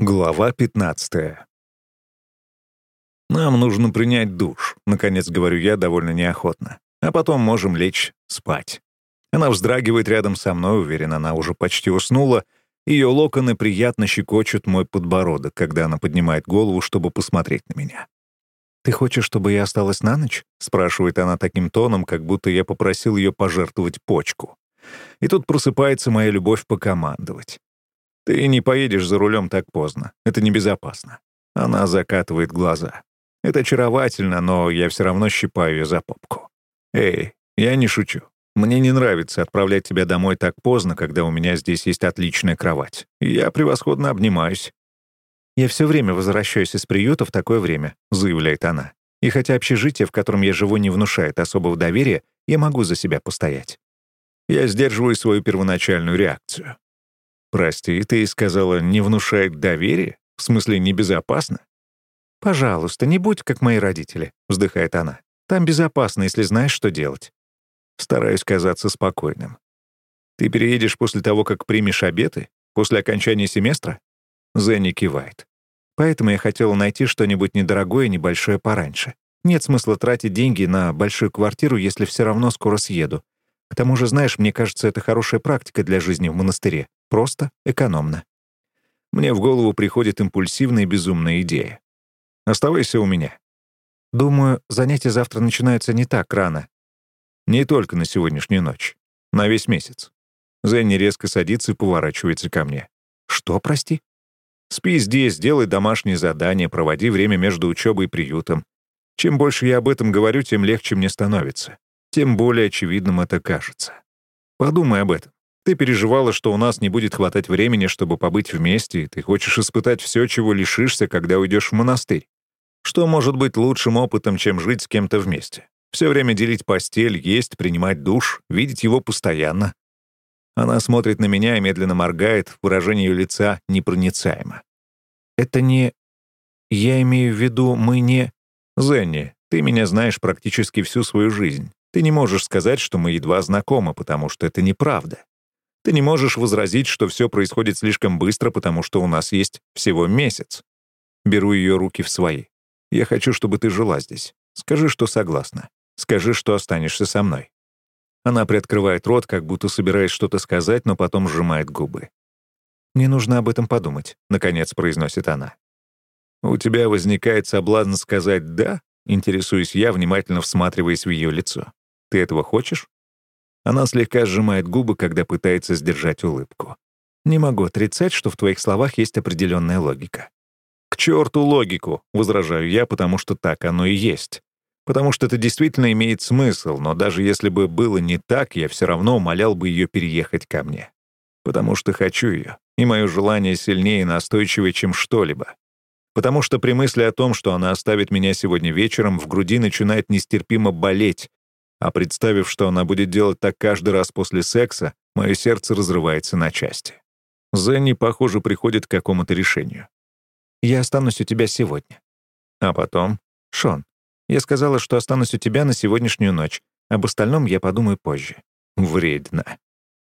Глава 15 «Нам нужно принять душ», — наконец говорю я довольно неохотно. «А потом можем лечь спать». Она вздрагивает рядом со мной, уверена, она уже почти уснула. Ее локоны приятно щекочут мой подбородок, когда она поднимает голову, чтобы посмотреть на меня. «Ты хочешь, чтобы я осталась на ночь?» — спрашивает она таким тоном, как будто я попросил ее пожертвовать почку. И тут просыпается моя любовь покомандовать. «Ты не поедешь за рулем так поздно. Это небезопасно». Она закатывает глаза. Это очаровательно, но я все равно щипаю ее за попку. «Эй, я не шучу. Мне не нравится отправлять тебя домой так поздно, когда у меня здесь есть отличная кровать. Я превосходно обнимаюсь». «Я все время возвращаюсь из приюта в такое время», — заявляет она. «И хотя общежитие, в котором я живу, не внушает особого доверия, я могу за себя постоять». Я сдерживаю свою первоначальную реакцию. «Прости, ты сказала, не внушает доверия? В смысле, небезопасно?» «Пожалуйста, не будь как мои родители», — вздыхает она. «Там безопасно, если знаешь, что делать». Стараюсь казаться спокойным. «Ты переедешь после того, как примешь обеты? После окончания семестра?» Зенни кивает. «Поэтому я хотела найти что-нибудь недорогое и небольшое пораньше. Нет смысла тратить деньги на большую квартиру, если все равно скоро съеду. К тому же, знаешь, мне кажется, это хорошая практика для жизни в монастыре. Просто экономно. Мне в голову приходит импульсивная и безумная идея. Оставайся у меня. Думаю, занятия завтра начинаются не так рано. Не только на сегодняшнюю ночь. На весь месяц. Зенни резко садится и поворачивается ко мне. Что, прости? Спи здесь, делай домашние задания, проводи время между учебой и приютом. Чем больше я об этом говорю, тем легче мне становится. Тем более очевидным это кажется. Подумай об этом. Ты переживала, что у нас не будет хватать времени, чтобы побыть вместе, и ты хочешь испытать все, чего лишишься, когда уйдешь в монастырь. Что может быть лучшим опытом, чем жить с кем-то вместе? Все время делить постель, есть, принимать душ, видеть его постоянно. Она смотрит на меня и медленно моргает, выражение ее лица непроницаемо. «Это не... Я имею в виду, мы не...» «Зенни, ты меня знаешь практически всю свою жизнь. Ты не можешь сказать, что мы едва знакомы, потому что это неправда. Ты не можешь возразить, что все происходит слишком быстро, потому что у нас есть всего месяц. Беру ее руки в свои. Я хочу, чтобы ты жила здесь. Скажи, что согласна. Скажи, что останешься со мной». Она приоткрывает рот, как будто собираясь что-то сказать, но потом сжимает губы. «Мне нужно об этом подумать», — наконец произносит она. «У тебя возникает соблазн сказать «да»?» Интересуюсь я, внимательно всматриваясь в ее лицо. «Ты этого хочешь?» Она слегка сжимает губы, когда пытается сдержать улыбку. «Не могу отрицать, что в твоих словах есть определенная логика». «К черту логику!» — возражаю я, потому что так оно и есть. Потому что это действительно имеет смысл, но даже если бы было не так, я все равно умолял бы ее переехать ко мне. Потому что хочу ее, и мое желание сильнее и настойчивее, чем что-либо. Потому что при мысли о том, что она оставит меня сегодня вечером, в груди начинает нестерпимо болеть, а представив, что она будет делать так каждый раз после секса, мое сердце разрывается на части. Зенни, похоже, приходит к какому-то решению. «Я останусь у тебя сегодня». А потом? «Шон, я сказала, что останусь у тебя на сегодняшнюю ночь. Об остальном я подумаю позже». Вредно.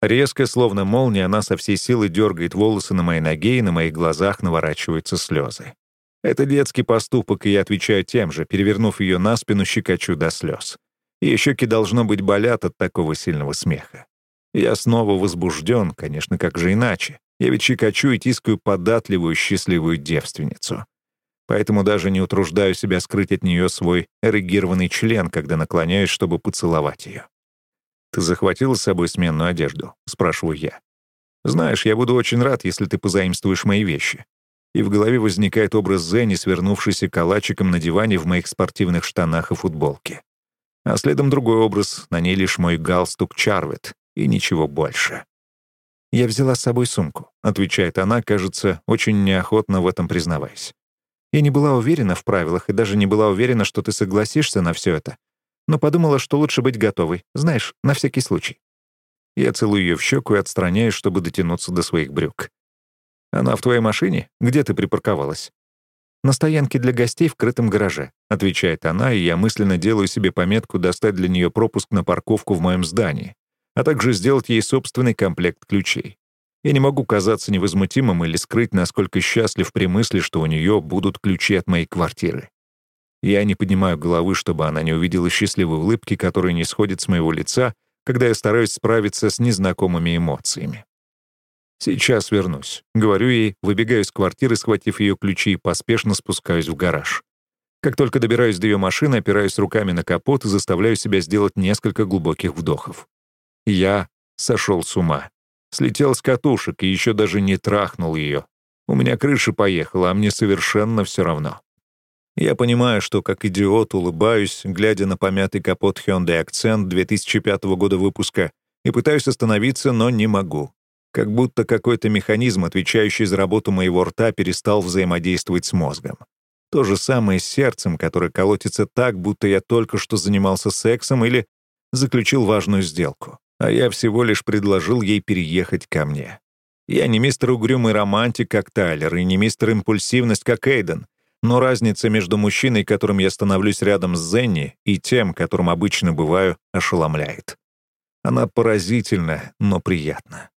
Резко, словно молния, она со всей силы дергает волосы на моей ноге, и на моих глазах наворачиваются слезы. Это детский поступок, и я отвечаю тем же, перевернув ее на спину, щекочу до слез. Ее щеки, должно быть, болят от такого сильного смеха. Я снова возбужден, конечно, как же иначе. Я ведь щекочу и тискаю податливую, счастливую девственницу. Поэтому даже не утруждаю себя скрыть от нее свой эрегированный член, когда наклоняюсь, чтобы поцеловать ее. «Ты захватила с собой сменную одежду?» — спрашиваю я. «Знаешь, я буду очень рад, если ты позаимствуешь мои вещи». И в голове возникает образ Зенни, свернувшийся калачиком на диване в моих спортивных штанах и футболке а следом другой образ, на ней лишь мой галстук Чарвет и ничего больше. «Я взяла с собой сумку», — отвечает она, кажется, очень неохотно в этом признаваясь. «Я не была уверена в правилах и даже не была уверена, что ты согласишься на все это, но подумала, что лучше быть готовой, знаешь, на всякий случай». Я целую ее в щеку и отстраняюсь, чтобы дотянуться до своих брюк. «Она в твоей машине? Где ты припарковалась?» «На стоянке для гостей в крытом гараже», — отвечает она, и я мысленно делаю себе пометку достать для нее пропуск на парковку в моем здании, а также сделать ей собственный комплект ключей. Я не могу казаться невозмутимым или скрыть, насколько счастлив при мысли, что у нее будут ключи от моей квартиры. Я не поднимаю головы, чтобы она не увидела счастливой улыбки, которая не сходит с моего лица, когда я стараюсь справиться с незнакомыми эмоциями. «Сейчас вернусь», — говорю ей, выбегаю из квартиры, схватив ее ключи, и поспешно спускаюсь в гараж. Как только добираюсь до ее машины, опираюсь руками на капот и заставляю себя сделать несколько глубоких вдохов. Я сошел с ума. Слетел с катушек и еще даже не трахнул ее. У меня крыша поехала, а мне совершенно все равно. Я понимаю, что как идиот улыбаюсь, глядя на помятый капот Hyundai Accent 2005 года выпуска, и пытаюсь остановиться, но не могу. Как будто какой-то механизм, отвечающий за работу моего рта, перестал взаимодействовать с мозгом. То же самое с сердцем, которое колотится так, будто я только что занимался сексом или заключил важную сделку, а я всего лишь предложил ей переехать ко мне. Я не мистер угрюмый романтик, как Тайлер, и не мистер импульсивность, как Эйден, но разница между мужчиной, которым я становлюсь рядом с Зенни, и тем, которым обычно бываю, ошеломляет. Она поразительна, но приятна.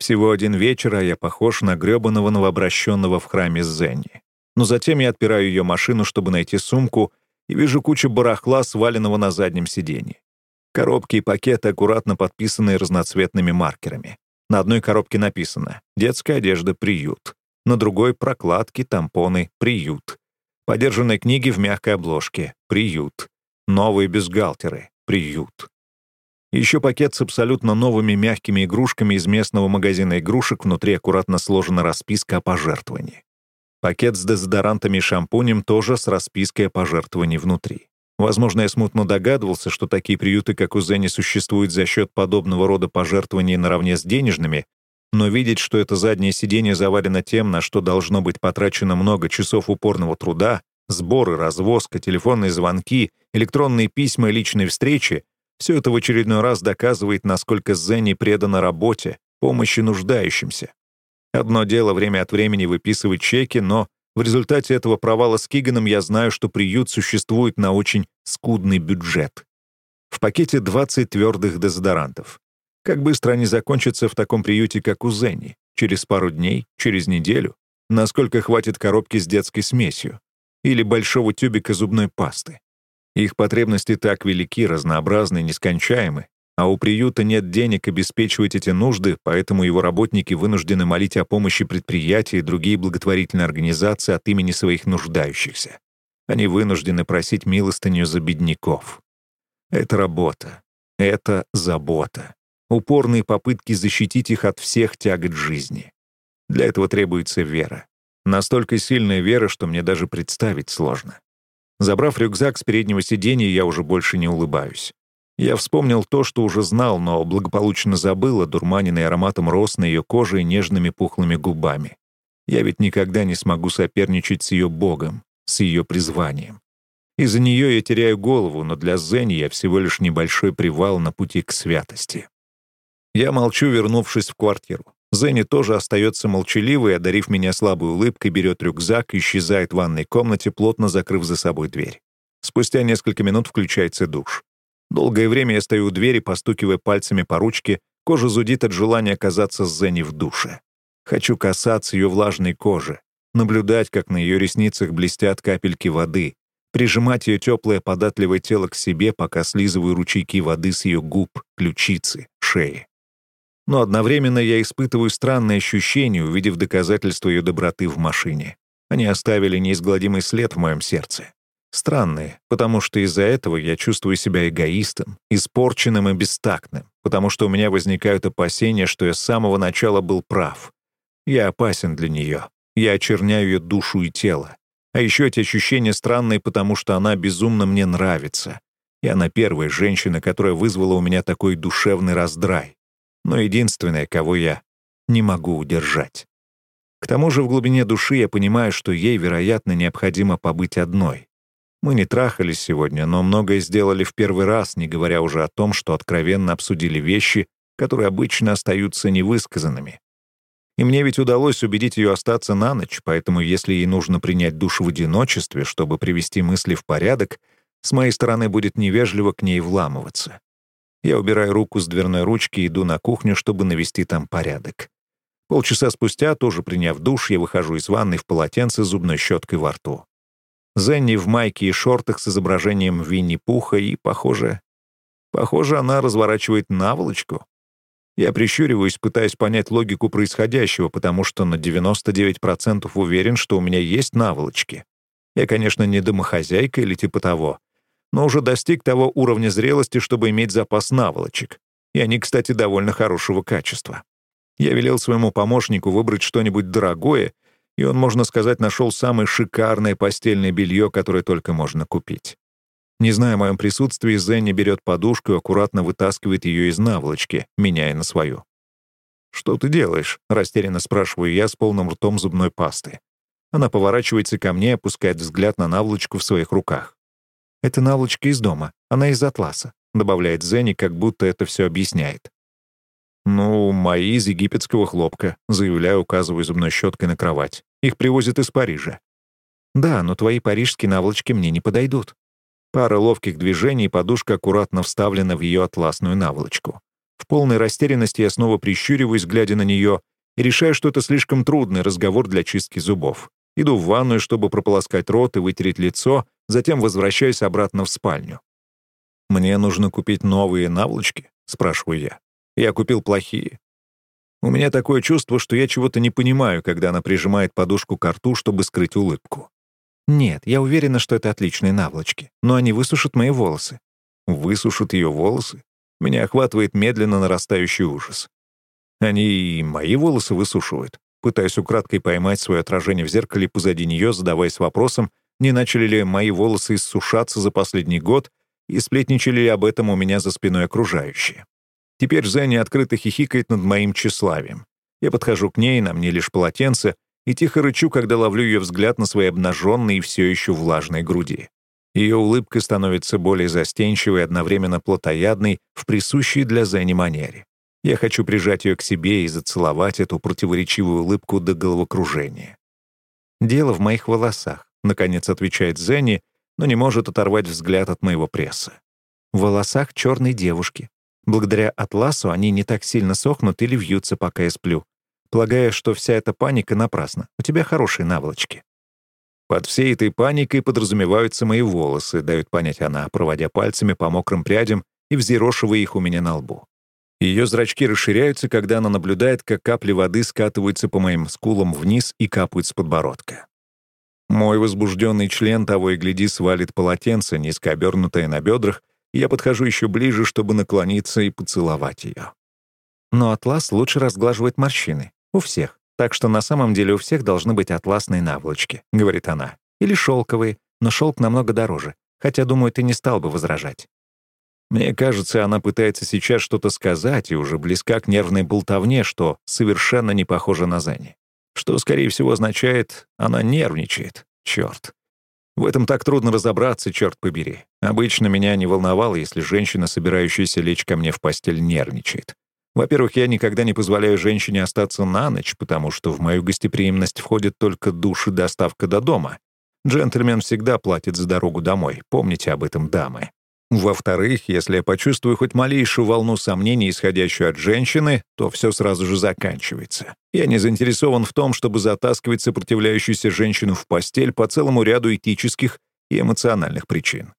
Всего один вечер, а я похож на грёбаного новообращенного в храме Зенни. Но затем я отпираю ее машину, чтобы найти сумку, и вижу кучу барахла, сваленного на заднем сиденье. Коробки и пакеты, аккуратно подписанные разноцветными маркерами. На одной коробке написано «Детская одежда, приют». На другой — прокладки, тампоны, приют. Подержанные книги в мягкой обложке, приют. Новые бюстгальтеры, приют. Еще пакет с абсолютно новыми мягкими игрушками из местного магазина игрушек, внутри аккуратно сложена расписка о пожертвовании. Пакет с дезодорантами и шампунем тоже с распиской о пожертвовании внутри. Возможно, я смутно догадывался, что такие приюты, как у Зенни, существуют за счет подобного рода пожертвований наравне с денежными, но видеть, что это заднее сиденье завалено тем, на что должно быть потрачено много часов упорного труда, сборы, развозка, телефонные звонки, электронные письма личные встречи, все это в очередной раз доказывает, насколько Зенни предана работе, помощи нуждающимся. Одно дело время от времени выписывать чеки, но в результате этого провала с Киганом я знаю, что приют существует на очень скудный бюджет. В пакете 20 твердых дезодорантов. Как быстро они закончатся в таком приюте, как у Зенни? Через пару дней? Через неделю? Насколько хватит коробки с детской смесью? Или большого тюбика зубной пасты? Их потребности так велики, разнообразны, нескончаемы, а у приюта нет денег обеспечивать эти нужды, поэтому его работники вынуждены молить о помощи предприятия и другие благотворительные организации от имени своих нуждающихся. Они вынуждены просить милостыню за бедняков. Это работа. Это забота. Упорные попытки защитить их от всех тягот жизни. Для этого требуется вера. Настолько сильная вера, что мне даже представить сложно. Забрав рюкзак с переднего сиденья, я уже больше не улыбаюсь. Я вспомнил то, что уже знал, но благополучно забыл, дурманенный ароматом роз на ее коже и нежными пухлыми губами. Я ведь никогда не смогу соперничать с ее богом, с ее призванием. Из-за нее я теряю голову, но для Зени я всего лишь небольшой привал на пути к святости. Я молчу, вернувшись в квартиру. Зенни тоже остается молчаливой, одарив меня слабой улыбкой, берет рюкзак и исчезает в ванной комнате, плотно закрыв за собой дверь. Спустя несколько минут включается душ. Долгое время я стою у двери, постукивая пальцами по ручке, кожа зудит от желания оказаться с Зенни в душе. Хочу касаться ее влажной кожи, наблюдать, как на ее ресницах блестят капельки воды, прижимать ее теплое податливое тело к себе, пока слизываю ручейки воды с ее губ, ключицы, шеи но одновременно я испытываю странное ощущение, увидев доказательства ее доброты в машине. Они оставили неизгладимый след в моем сердце. Странные, потому что из-за этого я чувствую себя эгоистом, испорченным и бестактным, потому что у меня возникают опасения, что я с самого начала был прав. Я опасен для нее. Я очерняю ее душу и тело. А еще эти ощущения странные, потому что она безумно мне нравится. И она первая женщина, которая вызвала у меня такой душевный раздрай но единственная, кого я не могу удержать. К тому же в глубине души я понимаю, что ей, вероятно, необходимо побыть одной. Мы не трахались сегодня, но многое сделали в первый раз, не говоря уже о том, что откровенно обсудили вещи, которые обычно остаются невысказанными. И мне ведь удалось убедить ее остаться на ночь, поэтому если ей нужно принять душ в одиночестве, чтобы привести мысли в порядок, с моей стороны будет невежливо к ней вламываться. Я убираю руку с дверной ручки и иду на кухню, чтобы навести там порядок. Полчаса спустя, тоже приняв душ, я выхожу из ванной в полотенце с зубной щеткой во рту. Зенни в майке и шортах с изображением Винни-Пуха и, похоже... Похоже, она разворачивает наволочку. Я прищуриваюсь, пытаясь понять логику происходящего, потому что на 99% уверен, что у меня есть наволочки. Я, конечно, не домохозяйка или типа того, но уже достиг того уровня зрелости, чтобы иметь запас наволочек. И они, кстати, довольно хорошего качества. Я велел своему помощнику выбрать что-нибудь дорогое, и он, можно сказать, нашел самое шикарное постельное белье, которое только можно купить. Не зная о моем присутствии, Зенни берет подушку и аккуратно вытаскивает ее из наволочки, меняя на свою. «Что ты делаешь?» — растерянно спрашиваю я с полным ртом зубной пасты. Она поворачивается ко мне и опускает взгляд на наволочку в своих руках. «Это наволочка из дома. Она из атласа», — добавляет Зенни, как будто это все объясняет. «Ну, мои из египетского хлопка», — заявляю, указывая зубной щеткой на кровать. «Их привозят из Парижа». «Да, но твои парижские наволочки мне не подойдут». Пара ловких движений, подушка аккуратно вставлена в ее атласную наволочку. В полной растерянности я снова прищуриваюсь, глядя на нее, и решаю, что это слишком трудный разговор для чистки зубов. Иду в ванную, чтобы прополоскать рот и вытереть лицо, затем возвращаюсь обратно в спальню. «Мне нужно купить новые наволочки?» — спрашиваю я. Я купил плохие. У меня такое чувство, что я чего-то не понимаю, когда она прижимает подушку к рту, чтобы скрыть улыбку. Нет, я уверена, что это отличные наволочки, но они высушат мои волосы. Высушат ее волосы? Меня охватывает медленно нарастающий ужас. Они и мои волосы высушивают. Пытаюсь украдкой поймать свое отражение в зеркале позади нее, задаваясь вопросом, не начали ли мои волосы иссушаться за последний год и сплетничали ли об этом у меня за спиной окружающие. Теперь Зенни открыто хихикает над моим тщеславием. Я подхожу к ней, на мне лишь полотенце, и тихо рычу, когда ловлю ее взгляд на своей обнаженной и все еще влажной груди. Ее улыбка становится более застенчивой и одновременно плотоядной в присущей для Зенни манере. Я хочу прижать ее к себе и зацеловать эту противоречивую улыбку до головокружения. «Дело в моих волосах», — наконец отвечает Зенни, но не может оторвать взгляд от моего пресса. «В волосах черной девушки, Благодаря атласу они не так сильно сохнут или вьются, пока я сплю. Полагаю, что вся эта паника напрасна. У тебя хорошие наволочки. Под всей этой паникой подразумеваются мои волосы, дают понять она, проводя пальцами по мокрым прядям и взъерошивая их у меня на лбу. Ее зрачки расширяются, когда она наблюдает, как капли воды скатываются по моим скулам вниз и капают с подбородка. Мой возбужденный член того и гляди свалит полотенце, низко обернутое на бедрах, я подхожу еще ближе, чтобы наклониться и поцеловать ее. Но атлас лучше разглаживает морщины. У всех. Так что на самом деле у всех должны быть атласные наволочки, говорит она. Или шелковые, но шелк намного дороже. Хотя, думаю, ты не стал бы возражать. Мне кажется, она пытается сейчас что-то сказать и уже близка к нервной болтовне, что совершенно не похоже на Зенни. Что, скорее всего, означает, она нервничает. Черт. В этом так трудно разобраться, черт побери. Обычно меня не волновало, если женщина, собирающаяся лечь ко мне в постель, нервничает. Во-первых, я никогда не позволяю женщине остаться на ночь, потому что в мою гостеприимность входит только душ и доставка до дома. Джентльмен всегда платит за дорогу домой. Помните об этом, дамы. Во-вторых, если я почувствую хоть малейшую волну сомнений, исходящую от женщины, то все сразу же заканчивается. Я не заинтересован в том, чтобы затаскивать сопротивляющуюся женщину в постель по целому ряду этических и эмоциональных причин.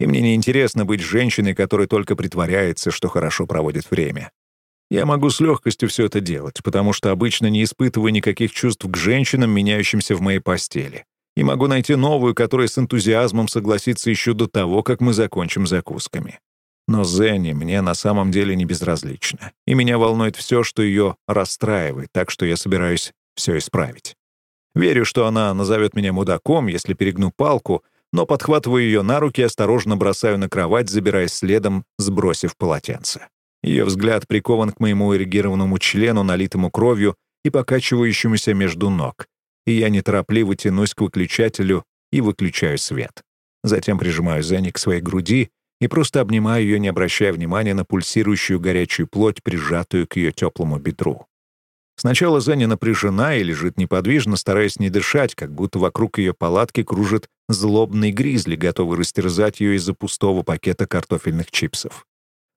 И мне не интересно быть женщиной, которая только притворяется, что хорошо проводит время. Я могу с легкостью все это делать, потому что обычно не испытываю никаких чувств к женщинам, меняющимся в моей постели и могу найти новую, которая с энтузиазмом согласится еще до того, как мы закончим закусками. Но Зенни мне на самом деле не безразлична, и меня волнует все, что ее расстраивает, так что я собираюсь все исправить. Верю, что она назовет меня мудаком, если перегну палку, но подхватываю ее на руки и осторожно бросаю на кровать, забираясь следом, сбросив полотенце. Ее взгляд прикован к моему эрегированному члену, налитому кровью и покачивающемуся между ног и я неторопливо тянусь к выключателю и выключаю свет. Затем прижимаю Зенни к своей груди и просто обнимаю ее, не обращая внимания на пульсирующую горячую плоть, прижатую к ее теплому бедру. Сначала Зенни напряжена и лежит неподвижно, стараясь не дышать, как будто вокруг ее палатки кружит злобный гризли, готовый растерзать ее из-за пустого пакета картофельных чипсов.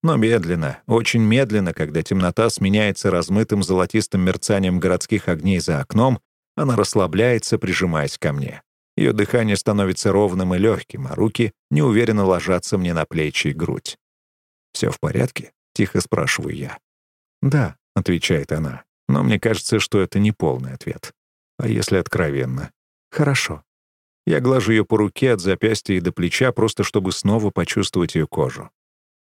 Но медленно, очень медленно, когда темнота сменяется размытым золотистым мерцанием городских огней за окном, она расслабляется, прижимаясь ко мне. Ее дыхание становится ровным и легким, а руки неуверенно ложатся мне на плечи и грудь. «Все в порядке?» — тихо спрашиваю я. «Да», — отвечает она, но мне кажется, что это не полный ответ. А если откровенно? «Хорошо». Я глажу ее по руке от запястья и до плеча, просто чтобы снова почувствовать ее кожу.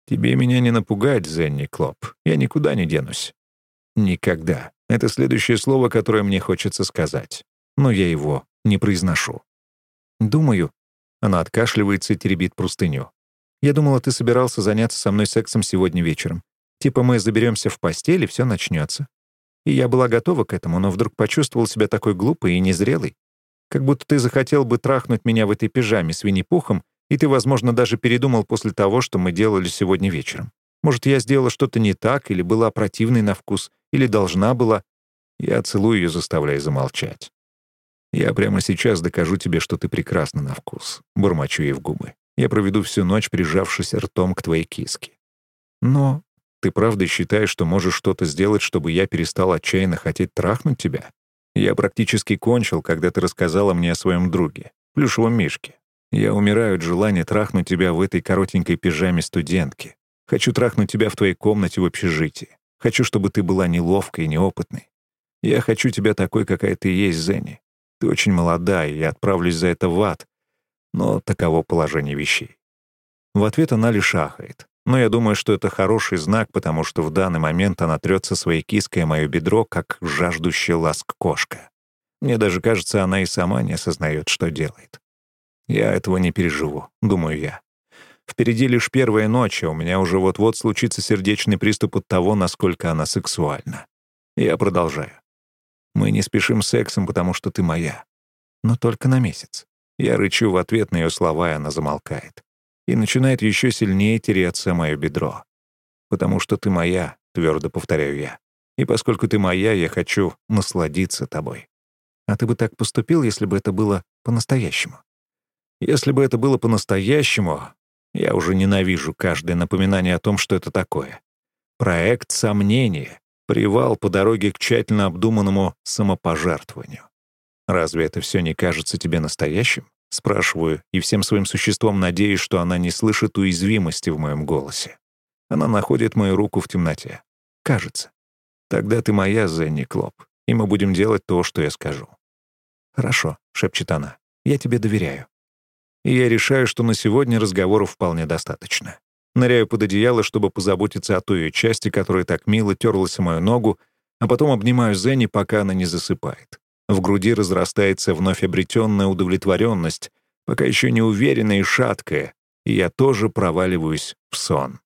«Тебе меня не напугать, Зенни Клоп. Я никуда не денусь». «Никогда». Это следующее слово, которое мне хочется сказать. Но я его не произношу. «Думаю...» Она откашливается и теребит простыню. «Я думала, ты собирался заняться со мной сексом сегодня вечером. Типа мы заберемся в постель, и все начнется. И я была готова к этому, но вдруг почувствовал себя такой глупой и незрелой. Как будто ты захотел бы трахнуть меня в этой пижаме с Винни-Пухом, и ты, возможно, даже передумал после того, что мы делали сегодня вечером. Может, я сделала что-то не так, или была противной на вкус, или должна была. Я целую ее, заставляя замолчать. Я прямо сейчас докажу тебе, что ты прекрасна на вкус. Бормочу ей в губы. Я проведу всю ночь, прижавшись ртом к твоей киске. Но ты правда считаешь, что можешь что-то сделать, чтобы я перестал отчаянно хотеть трахнуть тебя? Я практически кончил, когда ты рассказала мне о своем друге, плюшевом мишке. Я умираю от желания трахнуть тебя в этой коротенькой пижаме студентки. Хочу трахнуть тебя в твоей комнате в общежитии. Хочу, чтобы ты была неловкой и неопытной. Я хочу тебя такой, какая ты есть, Зенни. Ты очень молода, и я отправлюсь за это в ад. Но таково положение вещей. В ответ она лишь ахает. Но я думаю, что это хороший знак, потому что в данный момент она трется своей киской о мое бедро, как жаждущая ласк кошка. Мне даже кажется, она и сама не осознает, что делает. Я этого не переживу, думаю я. Впереди лишь первая ночь, а у меня уже вот-вот случится сердечный приступ от того, насколько она сексуальна. Я продолжаю. Мы не спешим сексом, потому что ты моя. Но только на месяц. Я рычу в ответ на ее слова, и она замолкает. И начинает еще сильнее тереться мое бедро. «Потому что ты моя», — твердо повторяю я. «И поскольку ты моя, я хочу насладиться тобой». А ты бы так поступил, если бы это было по-настоящему? Если бы это было по-настоящему, я уже ненавижу каждое напоминание о том, что это такое. Проект сомнения, Привал по дороге к тщательно обдуманному самопожертвованию. Разве это все не кажется тебе настоящим? Спрашиваю, и всем своим существом надеюсь, что она не слышит уязвимости в моем голосе. Она находит мою руку в темноте. Кажется. Тогда ты моя, Зенни Клоп, и мы будем делать то, что я скажу. «Хорошо», — шепчет она, — «я тебе доверяю». И я решаю, что на сегодня разговоров вполне достаточно. Ныряю под одеяло, чтобы позаботиться о той ее части, которая так мило терлась о мою ногу, а потом обнимаю Зенни, пока она не засыпает. В груди разрастается вновь обретенная удовлетворенность, пока еще не уверенная и шаткая, и я тоже проваливаюсь в сон.